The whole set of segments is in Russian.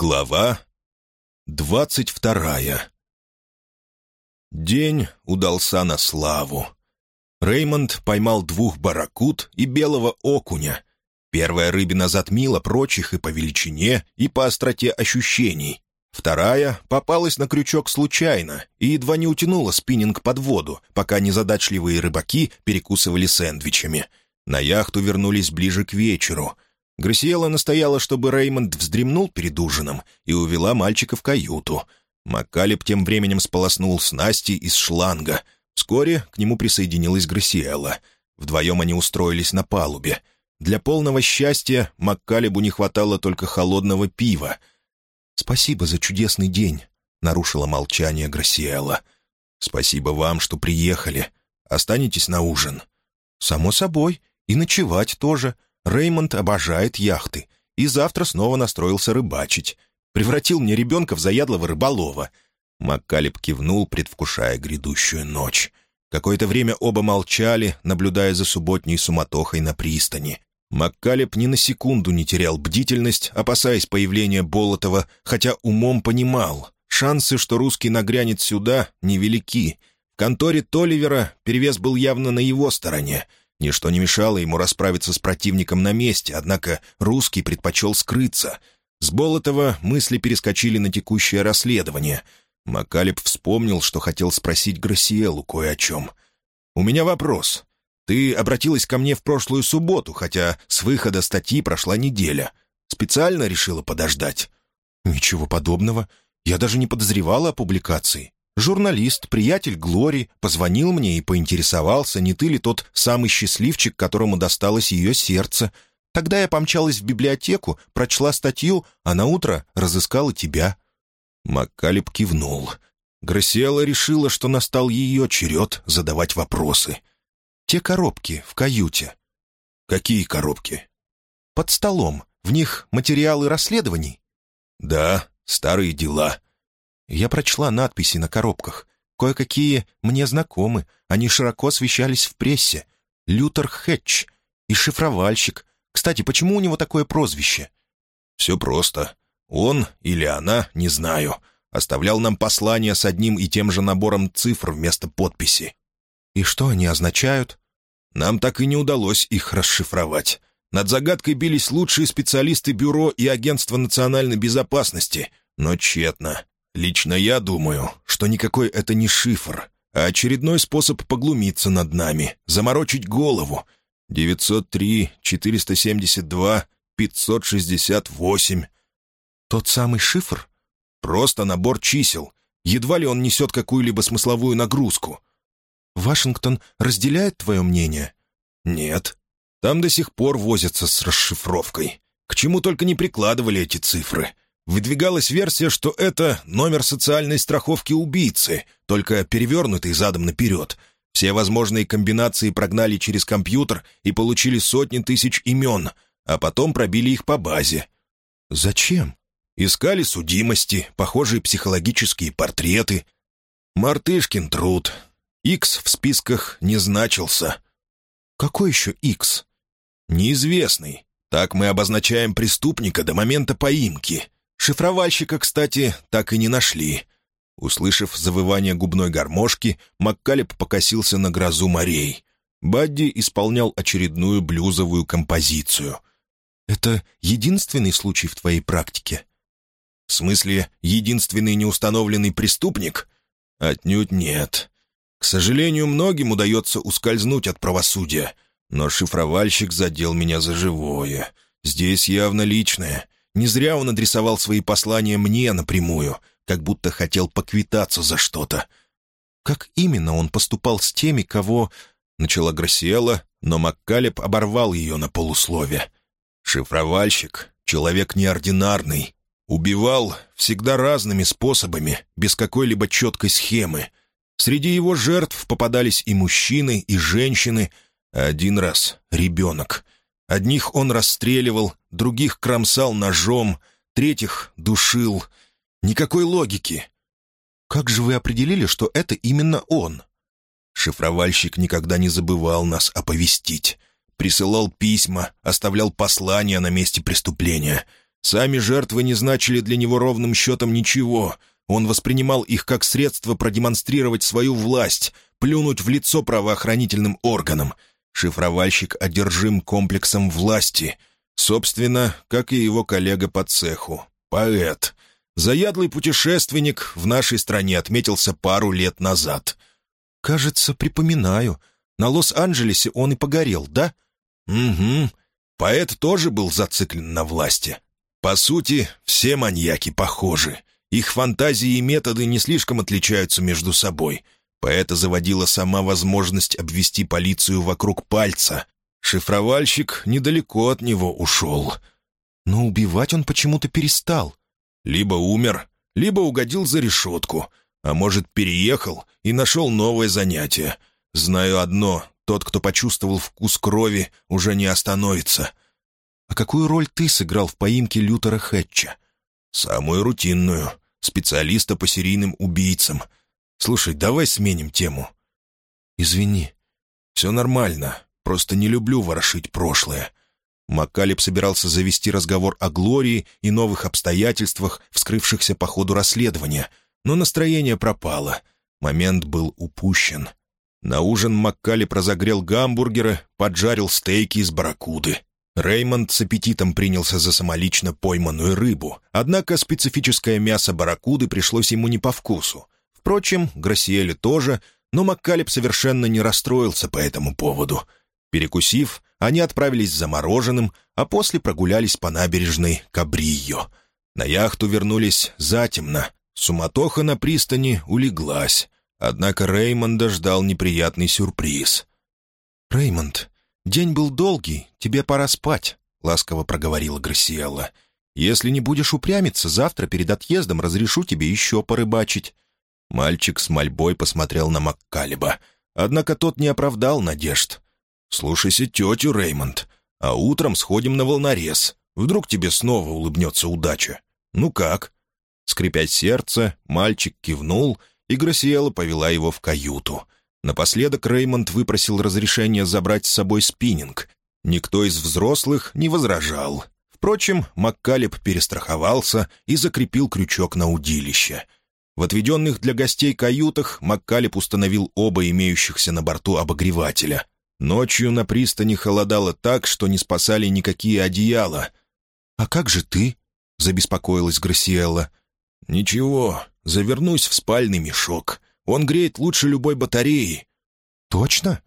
Глава двадцать вторая День удался на славу. Реймонд поймал двух барракуд и белого окуня. Первая рыбина затмила прочих и по величине, и по остроте ощущений. Вторая попалась на крючок случайно и едва не утянула спиннинг под воду, пока незадачливые рыбаки перекусывали сэндвичами. На яхту вернулись ближе к вечеру. Грасиела настояла, чтобы Реймонд вздремнул перед ужином и увела мальчика в каюту — Маккалеб тем временем сполоснул снасти из шланга. Вскоре к нему присоединилась Грасиэла. Вдвоем они устроились на палубе. Для полного счастья Маккалебу не хватало только холодного пива. «Спасибо за чудесный день», — нарушила молчание Грасиэла. «Спасибо вам, что приехали. Останетесь на ужин?» «Само собой. И ночевать тоже. Реймонд обожает яхты. И завтра снова настроился рыбачить превратил мне ребенка в заядлого рыболова». Маккалеб кивнул, предвкушая грядущую ночь. Какое-то время оба молчали, наблюдая за субботней суматохой на пристани. Маккалеб ни на секунду не терял бдительность, опасаясь появления Болотова, хотя умом понимал, шансы, что русский нагрянет сюда, невелики. В конторе Толивера перевес был явно на его стороне. Ничто не мешало ему расправиться с противником на месте, однако русский предпочел скрыться — с Болотова мысли перескочили на текущее расследование. Макалеб вспомнил, что хотел спросить Грасиэлу кое о чем. «У меня вопрос. Ты обратилась ко мне в прошлую субботу, хотя с выхода статьи прошла неделя. Специально решила подождать?» «Ничего подобного. Я даже не подозревала о публикации. Журналист, приятель Глори, позвонил мне и поинтересовался, не ты ли тот самый счастливчик, которому досталось ее сердце, Тогда я помчалась в библиотеку, прочла статью, а на утро разыскала тебя». Маккалеб кивнул. Грасиэла решила, что настал ее черед задавать вопросы. «Те коробки в каюте». «Какие коробки?» «Под столом. В них материалы расследований». «Да, старые дела». Я прочла надписи на коробках. Кое-какие мне знакомы. Они широко освещались в прессе. Лютер Хэтч и шифровальщик, кстати, почему у него такое прозвище?» «Все просто. Он или она, не знаю, оставлял нам послание с одним и тем же набором цифр вместо подписи». «И что они означают?» «Нам так и не удалось их расшифровать. Над загадкой бились лучшие специалисты Бюро и Агентства национальной безопасности, но тщетно. Лично я думаю, что никакой это не шифр, а очередной способ поглумиться над нами, заморочить голову, 903-472-568. Тот самый шифр? Просто набор чисел. Едва ли он несет какую-либо смысловую нагрузку. Вашингтон разделяет твое мнение? Нет. Там до сих пор возятся с расшифровкой. К чему только не прикладывали эти цифры. Выдвигалась версия, что это номер социальной страховки убийцы, только перевернутый задом наперед — все возможные комбинации прогнали через компьютер и получили сотни тысяч имен, а потом пробили их по базе. Зачем? Искали судимости, похожие психологические портреты. Мартышкин труд. Икс в списках не значился. Какой еще Икс? Неизвестный. Так мы обозначаем преступника до момента поимки. Шифровальщика, кстати, так и не нашли. Услышав завывание губной гармошки, Маккалеб покосился на грозу морей. Бадди исполнял очередную блюзовую композицию. «Это единственный случай в твоей практике?» «В смысле, единственный неустановленный преступник?» «Отнюдь нет. К сожалению, многим удается ускользнуть от правосудия, но шифровальщик задел меня за живое. Здесь явно личное. Не зря он адресовал свои послания мне напрямую, как будто хотел поквитаться за что-то. Как именно он поступал с теми, кого... Начала Грасиэла, но Маккалеб оборвал ее на полуслове. «Шифровальщик — человек неординарный. Убивал всегда разными способами, без какой-либо четкой схемы. Среди его жертв попадались и мужчины, и женщины, а один раз — ребенок. Одних он расстреливал, других кромсал ножом, третьих душил — Никакой логики. Как же вы определили, что это именно он? Шифровальщик никогда не забывал нас оповестить. Присылал письма, оставлял послания на месте преступления. Сами жертвы не значили для него ровным счетом ничего. Он воспринимал их как средство продемонстрировать свою власть, плюнуть в лицо правоохранительным органам. Шифровальщик одержим комплексом власти. Собственно, как и его коллега по цеху. Поэт. Заядлый путешественник в нашей стране отметился пару лет назад. «Кажется, припоминаю. На Лос-Анджелесе он и погорел, да?» «Угу. Поэт тоже был зациклен на власти. По сути, все маньяки похожи. Их фантазии и методы не слишком отличаются между собой. Поэта заводила сама возможность обвести полицию вокруг пальца. Шифровальщик недалеко от него ушел. Но убивать он почему-то перестал. Либо умер, либо угодил за решетку, а может, переехал и нашел новое занятие. Знаю одно — тот, кто почувствовал вкус крови, уже не остановится. А какую роль ты сыграл в поимке Лютера Хэтча? Самую рутинную. Специалиста по серийным убийцам. Слушай, давай сменим тему. Извини. Все нормально. Просто не люблю ворошить прошлое. Маккалеб собирался завести разговор о Глории и новых обстоятельствах, вскрывшихся по ходу расследования, но настроение пропало. Момент был упущен. На ужин Маккалеб разогрел гамбургеры, поджарил стейки из барракуды. Реймонд с аппетитом принялся за самолично пойманную рыбу, однако специфическое мясо барракуды пришлось ему не по вкусу. Впрочем, Гроссиэле тоже, но Маккалеб совершенно не расстроился по этому поводу. Перекусив, они отправились за мороженым, а после прогулялись по набережной Кабрийо. На яхту вернулись затемно. Суматоха на пристани улеглась. Однако Реймонда ждал неприятный сюрприз. «Реймонд, день был долгий, тебе пора спать», — ласково проговорила Грасиэлла. «Если не будешь упрямиться, завтра перед отъездом разрешу тебе еще порыбачить». Мальчик с мольбой посмотрел на Маккалеба. Однако тот не оправдал надежд. «Слушайся тетю, Реймонд, а утром сходим на волнорез. Вдруг тебе снова улыбнется удача. Ну как?» Скрипя сердце, мальчик кивнул — и Грасиэла повела его в каюту. Напоследок Реймонд выпросил разрешение забрать с собой спиннинг. Никто из взрослых не возражал. Впрочем, Маккалеб перестраховался и закрепил крючок на удилище. В отведенных для гостей каютах Маккалеб установил оба имеющихся на борту обогревателя. Ночью на пристани холодало так, что не спасали никакие одеяла. «А как же ты?» — забеспокоилась Грасиэлла. «Ничего, завернусь в спальный мешок. Он греет лучше любой батареи». «Точно?»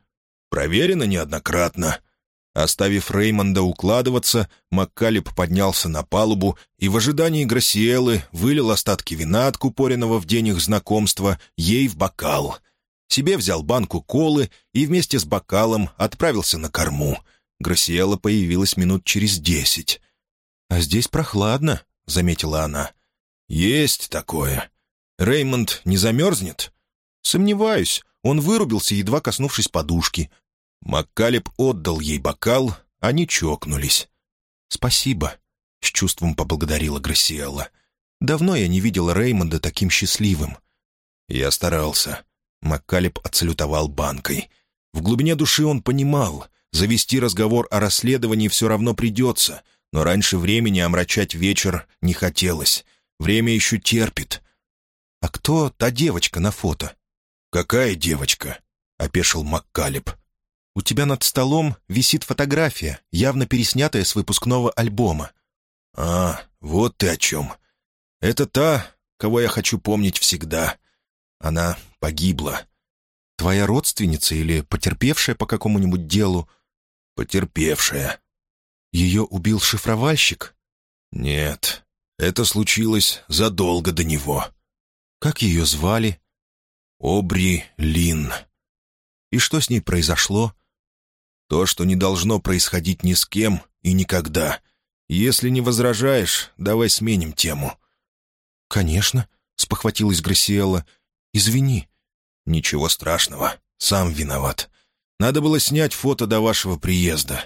«Проверено неоднократно». Оставив Реймонда укладываться, Маккалеб поднялся на палубу и в ожидании Грасиэлы вылил остатки вина, откупоренного в день их знакомства, ей в бокал. Себе взял банку колы и вместе с бокалом отправился на корму. Грасиэла появилась минут через десять. «А здесь прохладно», — заметила она. «Есть такое. Реймонд не замерзнет?» «Сомневаюсь. Он вырубился, едва коснувшись подушки». Маккалеб отдал ей бокал, они чокнулись. «Спасибо», — с чувством поблагодарила Грасиэлла. «Давно я не видела Реймонда таким счастливым». «Я старался». Маккалеб отсалютовал банкой. В глубине души он понимал, завести разговор о расследовании все равно придется, но раньше времени омрачать вечер не хотелось. Время еще терпит. «А кто та девочка на фото?» «Какая девочка?» — опешил Маккалеб. «У тебя над столом висит фотография, явно переснятая с выпускного альбома». «А, вот ты о чем. Это та, кого я хочу помнить всегда. Она погибла». «Твоя родственница или потерпевшая по какому-нибудь делу?» «Потерпевшая». «Ее убил шифровальщик?» «Нет, это случилось задолго до него. Как ее звали? Обри Лин. И что с ней произошло? То, что не должно происходить ни с кем и никогда. Если не возражаешь, давай сменим тему. «Конечно», — спохватилась Грасиэлла. «Извини». «Ничего страшного. Сам виноват. Надо было снять фото до вашего приезда».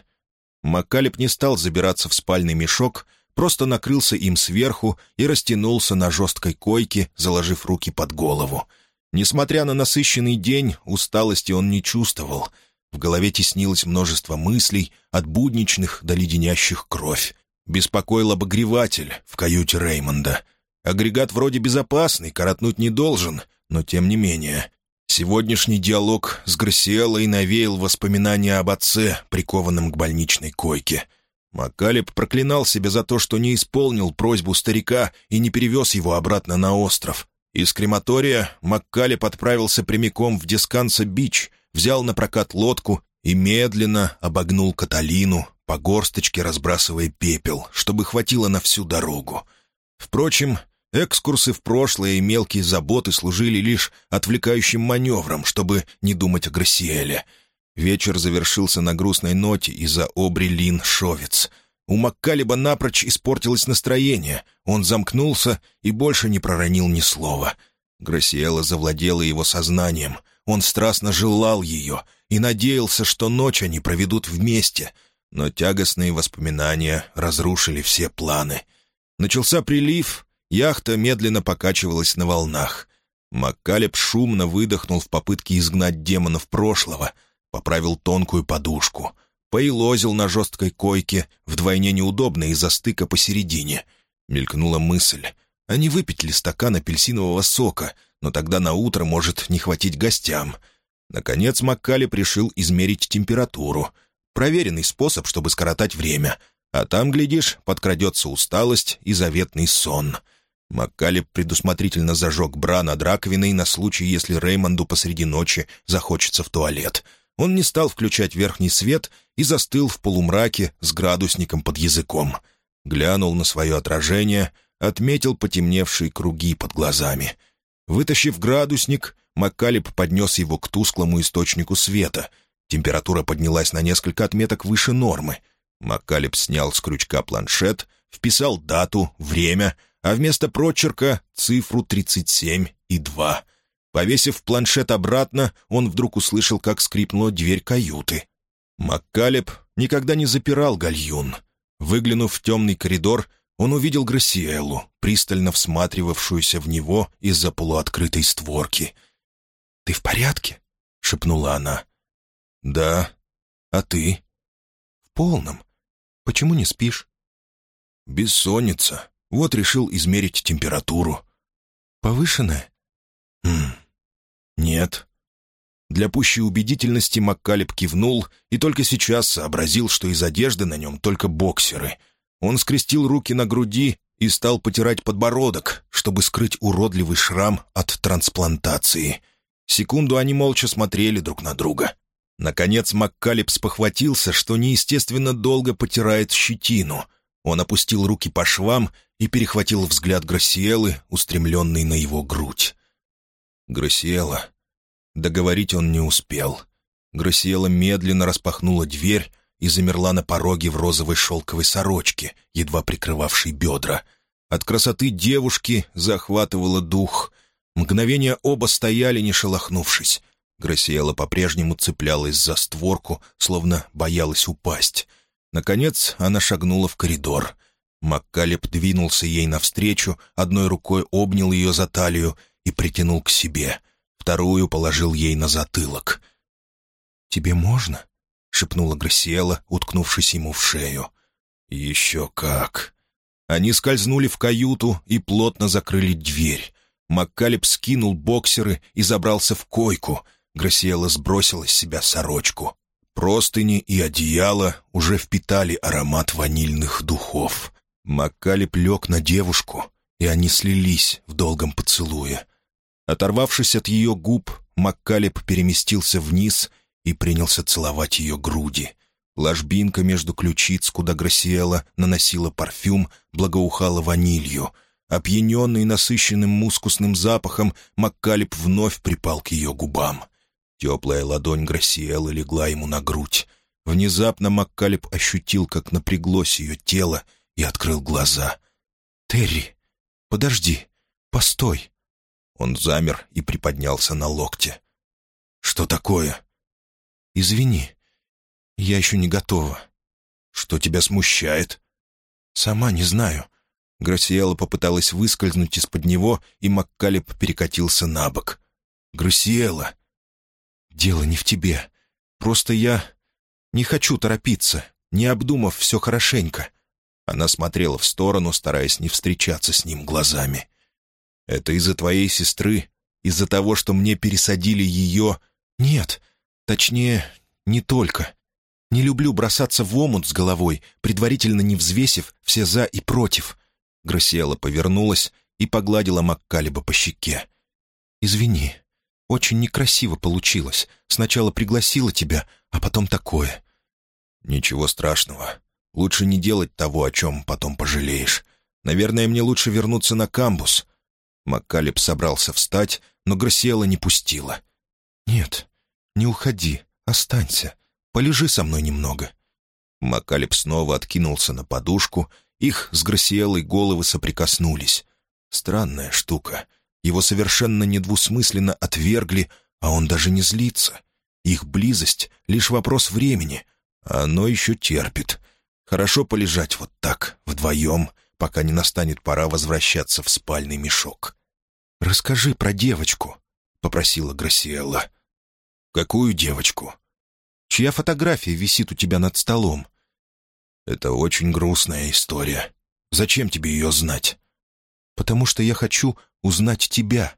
Маккалеб не стал забираться в спальный мешок, просто накрылся им сверху и растянулся на жесткой койке, заложив руки под голову. Несмотря на насыщенный день, усталости он не чувствовал. В голове теснилось множество мыслей, от будничных до леденящих кровь. беспокоил обогреватель в каюте Реймонда. Агрегат вроде безопасный, коротнуть не должен, но тем не менее. Сегодняшний диалог с Грасиэлой навеял воспоминания об отце, прикованном к больничной койке. Маккалеб проклинал себя за то, что не исполнил просьбу старика и не перевез его обратно на остров. Из крематория Маккалеб отправился прямиком в Дисканса-Бич, взял на прокат лодку и медленно обогнул Каталину, по горсточке разбрасывая пепел, чтобы хватило на всю дорогу. Впрочем, экскурсы в прошлое и мелкие заботы служили лишь отвлекающим маневром, чтобы не думать о Грассиэле — Вечер завершился на грустной ноте из-за Обри Лин Шовец. У Маккалеба напрочь испортилось настроение. Он замкнулся и больше не проронил ни слова. Грасиэла завладела его сознанием. Он страстно желал ее и надеялся, что ночь они проведут вместе. Но тягостные воспоминания разрушили все планы. Начался прилив, яхта медленно покачивалась на волнах. Маккалеб шумно выдохнул в попытке изгнать демонов прошлого — поправил тонкую подушку, поилозил на жесткой койке, вдвойне неудобно из-за стыка посередине. Мелькнула мысль, не выпить ли стакан апельсинового сока, но тогда на утро может не хватить гостям. Наконец Маккали решил измерить температуру. Проверенный способ, чтобы скоротать время. А там, глядишь, подкрадется усталость и заветный сон. Маккалеб предусмотрительно зажег бра над раковиной на случай, если Реймонду посреди ночи захочется в туалет — он не стал включать верхний свет и застыл в полумраке с градусником под языком. Глянул на свое отражение, отметил потемневшие круги под глазами. Вытащив градусник, Маккалеб поднес его к тусклому источнику света. Температура поднялась на несколько отметок выше нормы. Маккалеб снял с крючка планшет, вписал дату, время, а вместо прочерка — цифру 37 и 2. Повесив планшет обратно, он вдруг услышал, как скрипнула дверь каюты. Маккалеб никогда не запирал гальюн. Выглянув в темный коридор, он увидел Грассиэлу, пристально всматривавшуюся в него из-за полуоткрытой створки. «Ты в порядке?» — шепнула она. «Да. А ты?» «В полном. Почему не спишь?» «Бессонница. Вот решил измерить температуру». «Повышенная?» «Хм, «Нет». Для пущей убедительности Маккалеб кивнул и только сейчас сообразил, что из одежды на нем только боксеры. Он скрестил руки на груди и стал потирать подбородок, чтобы скрыть уродливый шрам от трансплантации. Секунду они молча смотрели друг на друга. Наконец Маккалеб спохватился, что неестественно долго потирает щетину. Он опустил руки по швам и перехватил взгляд Гроссиэлы, устремленный на его грудь. Грасиэла. Договорить он не успел. Грасиэла медленно распахнула дверь и замерла на пороге в розовой шелковой сорочке, едва прикрывавшей бедра. От красоты девушки захватывало дух. Мгновение оба стояли, не шелохнувшись. Грасиэла по-прежнему цеплялась за створку, словно боялась упасть. Наконец она шагнула в коридор. Маккалеб двинулся ей навстречу, одной рукой обнял ее за талию и притянул к себе. Вторую положил ей на затылок. «Тебе можно?» — шепнула Грасиэла, уткнувшись ему в шею. «Еще как!» Они скользнули в каюту и плотно закрыли дверь. Маккалеб скинул боксеры и забрался в койку. Грасиэла сбросила с себя сорочку. Простыни и одеяло уже впитали аромат ванильных духов. Маккалеб лег на девушку, и они слились в долгом поцелуе. Оторвавшись от ее губ, Маккалеб переместился вниз и принялся целовать ее груди. Ложбинка между ключиц, куда Грасиэла наносила парфюм, благоухала ванилью. Опьяненный насыщенным мускусным запахом, Маккалеб вновь припал к ее губам. Теплая ладонь Грасиэлы легла ему на грудь. Внезапно Маккалеб ощутил, как напряглось ее тело, и открыл глаза. «Терри, подожди, постой!» Он замер и приподнялся на локте. «Что такое?» «Извини, я еще не готова». «Что тебя смущает?» «Сама не знаю». Грасиэла попыталась выскользнуть из-под него, и Маккалеб перекатился на бок. «Грасиэла!» «Дело не в тебе. Просто я не хочу торопиться, не обдумав все хорошенько». Она смотрела в сторону, стараясь не встречаться с ним глазами. «Это из-за твоей сестры? Из-за того, что мне пересадили ее?» «Нет. Точнее, не только. Не люблю бросаться в омут с головой, предварительно не взвесив все «за» и «против». Грасиэла повернулась и погладила Маккалеба по щеке. «Извини, очень некрасиво получилось. Сначала пригласила тебя, а потом такое». «Ничего страшного. Лучше не делать того, о чем потом пожалеешь. Наверное, мне лучше вернуться на камбус». Маккалеб собрался встать, но Грасиэла не пустила. «Нет, не уходи, останься. Полежи со мной немного». Маккалеб снова откинулся на подушку, их с Грасиэлой головы соприкоснулись. Странная штука. Его совершенно недвусмысленно отвергли, а он даже не злится. Их близость — лишь вопрос времени, а оно еще терпит. Хорошо полежать вот так, вдвоем, пока не настанет пора возвращаться в спальный мешок. «Расскажи про девочку», — попросила Грасиэлла. «Какую девочку?» «Чья фотография висит у тебя над столом?» «Это очень грустная история. Зачем тебе ее знать?» «Потому что я хочу узнать тебя».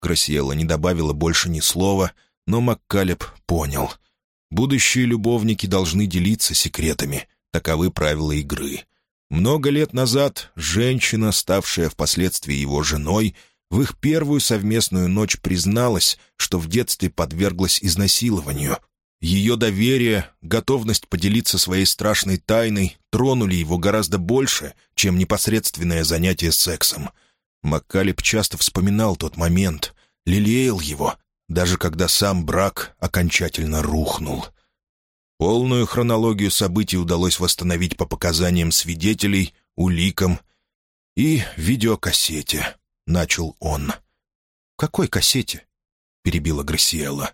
Грасиэла не добавила больше ни слова, но Маккалеб понял. Будущие любовники должны делиться секретами. Таковы правила игры. Много лет назад женщина, ставшая впоследствии его женой, в их первую совместную ночь призналась, что в детстве подверглась изнасилованию. Ее доверие, готовность поделиться своей страшной тайной тронули его гораздо больше, чем непосредственное занятие сексом — Маккалеб часто вспоминал тот момент, лелеял его, даже когда сам брак окончательно рухнул. Полную хронологию событий удалось восстановить по показаниям свидетелей, уликам и видеокассете, — начал он. «Какой кассете?» — перебила Грасиэла.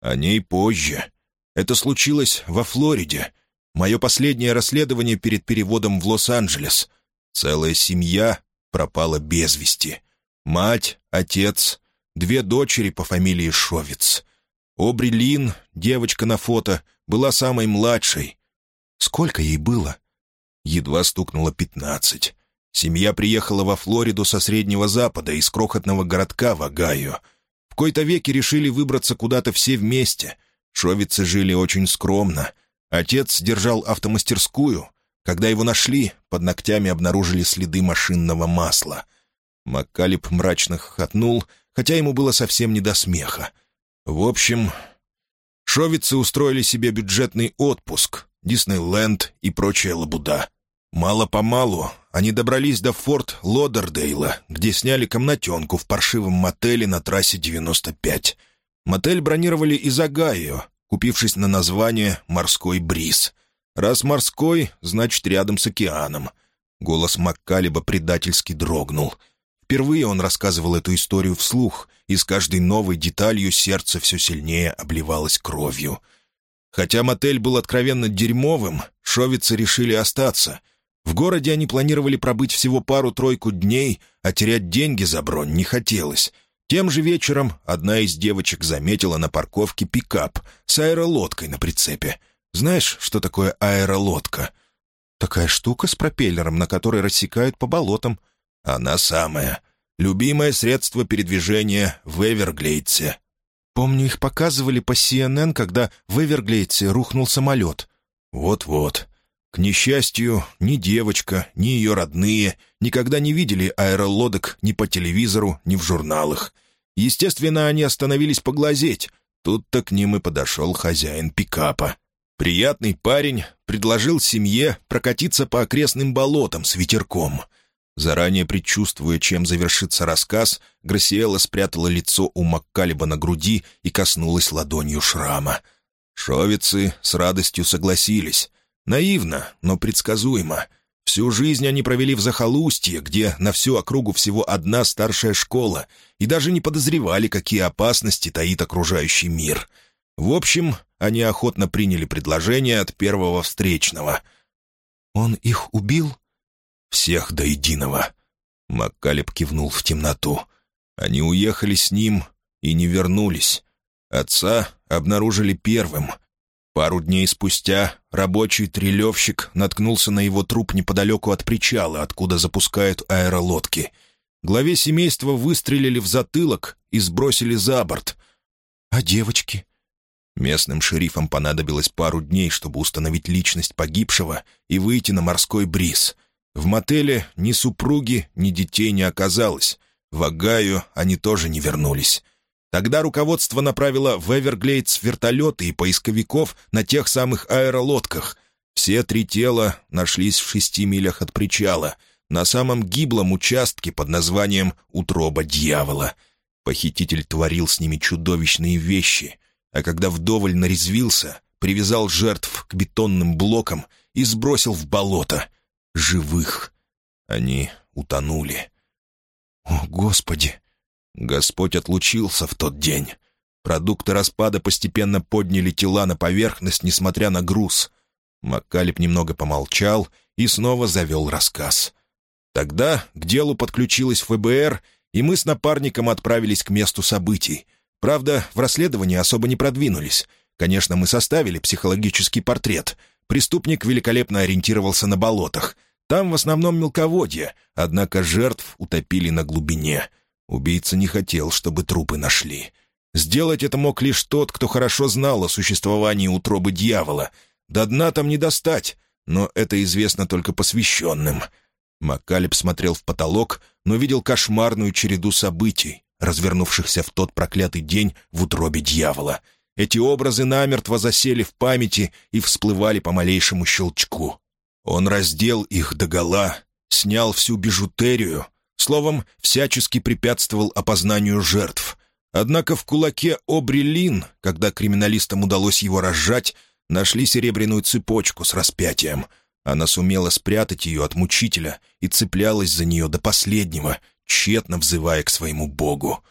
«О ней позже. Это случилось во Флориде. Мое последнее расследование перед переводом в Лос-Анджелес. Целая семья пропала без вести. Мать, отец, две дочери по фамилии Шовец. Обри Лин, девочка на фото, была самой младшей. Сколько ей было? Едва стукнуло пятнадцать. Семья приехала во Флориду со Среднего Запада, из крохотного городка в Огайо. В кои-то веке решили выбраться куда-то все вместе. Шовицы жили очень скромно. Отец держал автомастерскую, когда его нашли, под ногтями обнаружили следы машинного масла. Маккалеб мрачно хохотнул, хотя ему было совсем не до смеха. В общем, шовицы устроили себе бюджетный отпуск, Диснейленд и прочая лабуда. Мало-помалу они добрались до форт Лодердейла, где сняли комнатенку в паршивом мотеле на трассе 95. Мотель бронировали из Огайо, купившись на название «Морской бриз». Раз морской, значит, рядом с океаном. Голос Маккалеба предательски дрогнул. Впервые он рассказывал эту историю вслух, и с каждой новой деталью сердце все сильнее обливалось кровью. Хотя мотель был откровенно дерьмовым, шовицы решили остаться. В городе они планировали пробыть всего пару-тройку дней, а терять деньги за бронь не хотелось. Тем же вечером одна из девочек заметила на парковке пикап с аэролодкой на прицепе — знаешь, что такое аэролодка?» «Такая штука с пропеллером, на которой рассекают по болотам». «Она самая. Любимое средство передвижения в Эверглейдсе». «Помню, их показывали по CNN, когда в Эверглейдсе рухнул самолет». «Вот-вот. К несчастью, ни девочка, ни ее родные никогда не видели аэролодок ни по телевизору, ни в журналах. Естественно, они остановились поглазеть. Тут-то к ним и подошел хозяин пикапа. Приятный парень предложил семье прокатиться по окрестным болотам с ветерком. Заранее предчувствуя, чем завершится рассказ, Грасиэла спрятала лицо у Маккалеба на груди и коснулась ладонью шрама. Шовицы с радостью согласились. Наивно, но предсказуемо. Всю жизнь они провели в захолустье, где на всю округу всего одна старшая школа, и даже не подозревали, какие опасности таит окружающий мир — в общем, они охотно приняли предложение от первого встречного. «Он их убил?» «Всех до единого». Маккалеб кивнул в темноту. Они уехали с ним и не вернулись. Отца обнаружили первым. Пару дней спустя рабочий трелевщик наткнулся на его труп неподалеку от причала, откуда запускают аэролодки. Главе семейства выстрелили в затылок и сбросили за борт. «А девочки?» Местным шерифам понадобилось пару дней, чтобы установить личность погибшего и выйти на морской бриз. В мотеле ни супруги, ни детей не оказалось. В Агаю они тоже не вернулись. Тогда руководство направило в Эверглейдс вертолеты и поисковиков на тех самых аэролодках. Все три тела нашлись в шести милях от причала, на самом гиблом участке под названием «Утроба дьявола». Похититель творил с ними чудовищные вещи, а когда вдоволь нарезвился, привязал жертв к бетонным блокам и сбросил в болото. Живых. Они утонули. «О, Господи!» Господь отлучился в тот день. Продукты распада постепенно подняли тела на поверхность, несмотря на груз. Маккалеб немного помолчал и снова завел рассказ. Тогда к делу подключилась ФБР, и мы с напарником отправились к месту событий. Правда, в расследовании особо не продвинулись. Конечно, мы составили психологический портрет. Преступник великолепно ориентировался на болотах. Там в основном мелководье, однако жертв утопили на глубине — Убийца не хотел, чтобы трупы нашли. Сделать это мог лишь тот, кто хорошо знал о существовании утробы дьявола. До дна там не достать, но это известно только посвященным. Маккалеб смотрел в потолок, но видел кошмарную череду событий, развернувшихся в тот проклятый день в утробе дьявола. Эти образы намертво засели в памяти и всплывали по малейшему щелчку. Он раздел их догола, снял всю бижутерию, Словом, всячески препятствовал опознанию жертв. Однако в кулаке Обри Лин, когда криминалистам удалось его разжать, нашли серебряную цепочку с распятием. Она сумела спрятать ее от мучителя и цеплялась за нее до последнего, тщетно взывая к своему богу.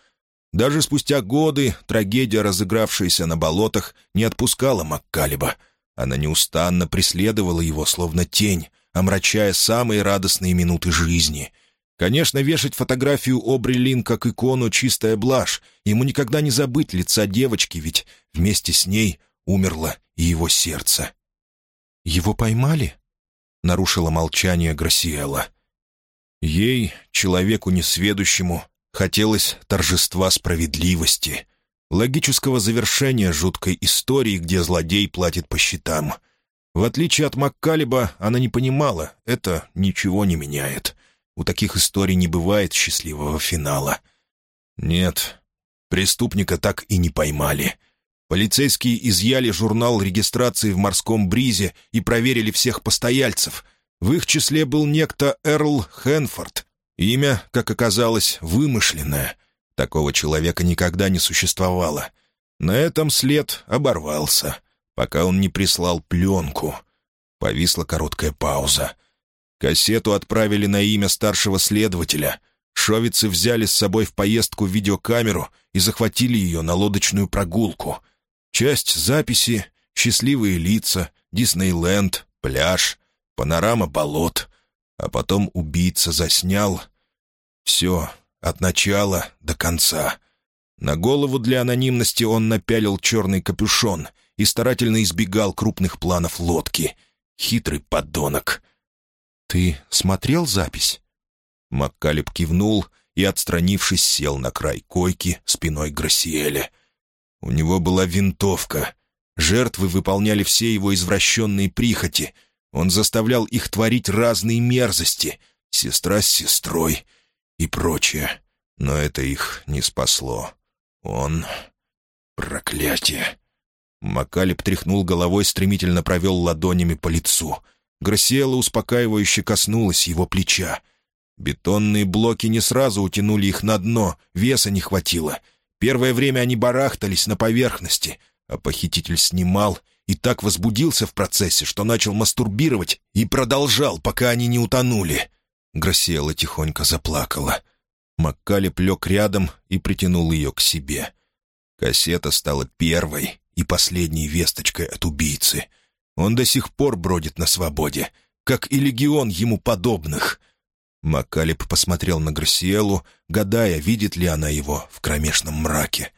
Даже спустя годы трагедия, разыгравшаяся на болотах, не отпускала Маккалиба. Она неустанно преследовала его, словно тень, омрачая самые радостные минуты жизни — Конечно, вешать фотографию Обри Лин как икону — чистая блажь. Ему никогда не забыть лица девочки, ведь вместе с ней умерло и его сердце. «Его поймали?» — нарушила молчание Грасиэла. Ей, человеку несведущему, хотелось торжества справедливости, логического завершения жуткой истории, где злодей платит по счетам. В отличие от Маккалиба, она не понимала, это ничего не меняет. У таких историй не бывает счастливого финала. Нет, преступника так и не поймали. Полицейские изъяли журнал регистрации в морском бризе и проверили всех постояльцев. В их числе был некто Эрл Хенфорд. Имя, как оказалось, вымышленное. Такого человека никогда не существовало. На этом след оборвался, пока он не прислал пленку. Повисла короткая пауза. Кассету отправили на имя старшего следователя. Шовицы взяли с собой в поездку видеокамеру и захватили ее на лодочную прогулку. Часть записи — счастливые лица, Диснейленд, пляж, панорама болот. А потом убийца заснял. Все, от начала до конца. На голову для анонимности он напялил черный капюшон и старательно избегал крупных планов лодки. Хитрый подонок — «Ты смотрел запись?» Маккалеб кивнул и, отстранившись, сел на край койки спиной Грасиэля. У него была винтовка. Жертвы выполняли все его извращенные прихоти. Он заставлял их творить разные мерзости, сестра с сестрой и прочее. Но это их не спасло. Он... Проклятие! Макалеб тряхнул головой, стремительно провел ладонями по лицу — Грасиэла успокаивающе коснулась его плеча. Бетонные блоки не сразу утянули их на дно, веса не хватило. Первое время они барахтались на поверхности, а похититель снимал и так возбудился в процессе, что начал мастурбировать и продолжал, пока они не утонули. Грасиэла тихонько заплакала. Маккалеб лег рядом и притянул ее к себе. Кассета стала первой и последней весточкой от убийцы — он до сих пор бродит на свободе, как и легион ему подобных». Маккалеб посмотрел на Грасиэлу, гадая, видит ли она его в кромешном мраке.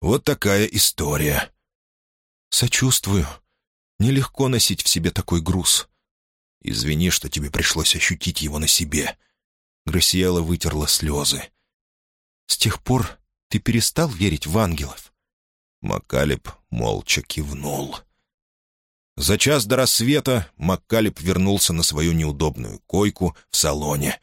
«Вот такая история». «Сочувствую. Нелегко носить в себе такой груз». «Извини, что тебе пришлось ощутить его на себе». Грасиэла вытерла слезы. «С тех пор ты перестал верить в ангелов?» Маккалеб молча кивнул. За час до рассвета Маккалеб вернулся на свою неудобную койку в салоне.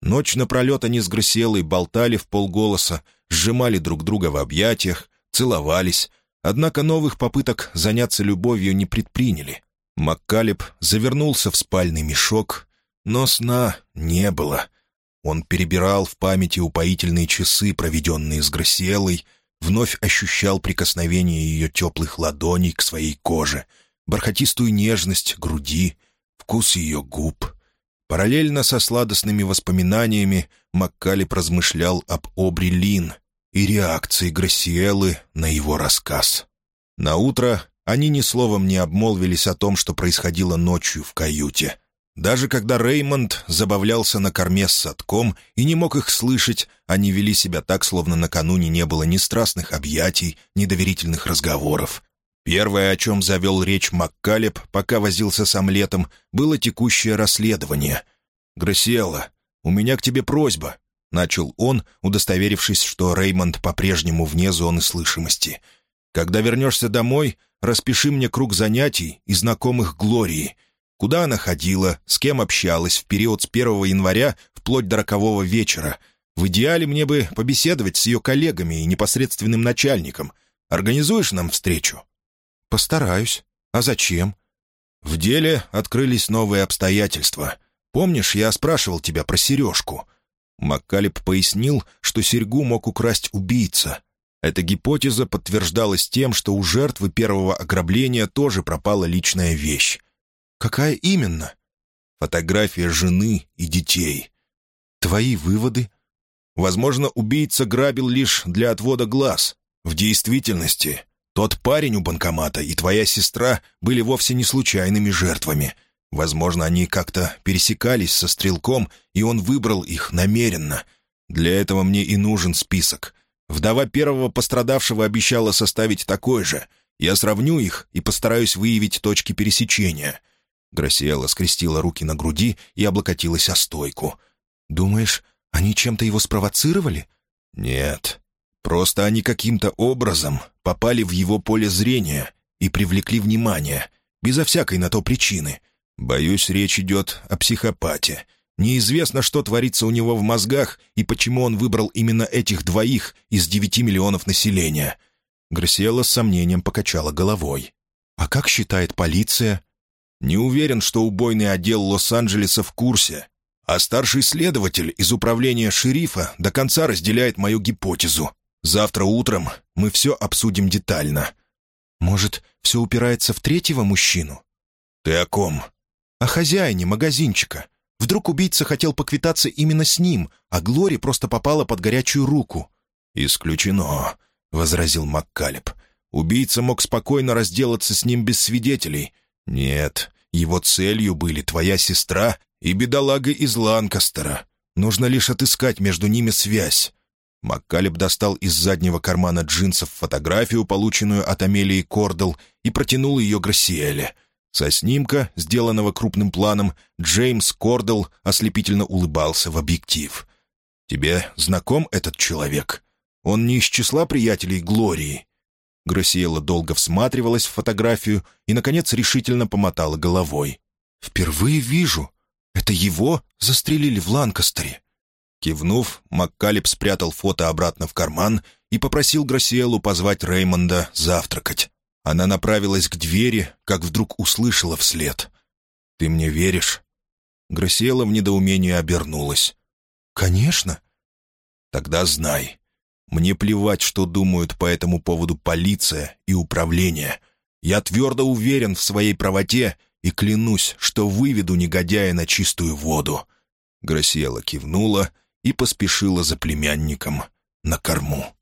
Ночь напролет они с Грасиэлой болтали в полголоса, сжимали друг друга в объятиях, целовались, однако новых попыток заняться любовью не предприняли. Маккалеб завернулся в спальный мешок, но сна не было. Он перебирал в памяти упоительные часы, проведенные с Грасиэлой, вновь ощущал прикосновение ее теплых ладоней к своей коже, бархатистую нежность груди, вкус ее губ. Параллельно со сладостными воспоминаниями Маккалеб размышлял об Обри Лин — и реакции Грасиэлы на его рассказ. На утро они ни словом не обмолвились о том, что происходило ночью в каюте. Даже когда Реймонд забавлялся на корме с садком и не мог их слышать, они вели себя так, словно накануне не было ни страстных объятий, ни доверительных разговоров. Первое, о чем завел речь Маккалеб, пока возился с омлетом, было текущее расследование. «Грасиэла, у меня к тебе просьба. — начал он, удостоверившись, что Реймонд по-прежнему вне зоны слышимости. «Когда вернешься домой, распиши мне круг занятий и знакомых Глории. Куда она ходила, с кем общалась в период с 1 января вплоть до рокового вечера. В идеале мне бы побеседовать с ее коллегами и непосредственным начальником. Организуешь нам встречу?» «Постараюсь. А зачем?» «В деле открылись новые обстоятельства. Помнишь, я спрашивал тебя про сережку?» Маккалеб пояснил, что серьгу мог украсть убийца. Эта гипотеза подтверждалась тем, что у жертвы первого ограбления тоже пропала личная вещь. «Какая именно?» «Фотография жены и детей». «Твои выводы?» «Возможно, убийца грабил лишь для отвода глаз. В действительности, тот парень у банкомата и твоя сестра были вовсе не случайными жертвами». Возможно, они как-то пересекались со стрелком, и он выбрал их намеренно. Для этого мне и нужен список. Вдова первого пострадавшего обещала составить такой же. Я сравню их и постараюсь выявить точки пересечения». Грасиэла скрестила руки на груди и облокотилась о стойку. «Думаешь, они чем-то его спровоцировали?» «Нет. Просто они каким-то образом попали в его поле зрения и привлекли внимание, безо всякой на то причины. Боюсь, речь идет о психопате. Неизвестно, что творится у него в мозгах и почему он выбрал именно этих двоих из девяти миллионов населения. Грасиэла с сомнением покачала головой. «А как считает полиция?» «Не уверен, что убойный отдел Лос-Анджелеса в курсе. А старший следователь из управления шерифа до конца разделяет мою гипотезу. Завтра утром мы все обсудим детально». «Может, все упирается в третьего мужчину?» «Ты о ком?» о хозяине магазинчика. Вдруг убийца хотел поквитаться именно с ним, а Глори просто попала под горячую руку. «Исключено», — возразил Маккалеб. «Убийца мог спокойно разделаться с ним без свидетелей. Нет, его целью были твоя сестра и бедолага из Ланкастера. Нужно лишь отыскать между ними связь». Маккалеб достал из заднего кармана джинсов фотографию, полученную от Амелии Кордел, и протянул ее Грассиэле — со снимка, сделанного крупным планом, Джеймс Кордел ослепительно улыбался в объектив. «Тебе знаком этот человек? Он не из числа приятелей Глории?» Гросиела долго всматривалась в фотографию и, наконец, решительно помотала головой. «Впервые вижу. Это его застрелили в Ланкастере». Кивнув, Маккалеб спрятал фото обратно в карман и попросил Гросиэлу позвать Реймонда завтракать. Она направилась к двери, как вдруг услышала вслед. «Ты мне веришь?» Грасиэла в недоумении обернулась. «Конечно». «Тогда знай. Мне плевать, что думают по этому поводу полиция и управление. Я твердо уверен в своей правоте и клянусь, что выведу негодяя на чистую воду». Грасиэла кивнула и поспешила за племянником на корму.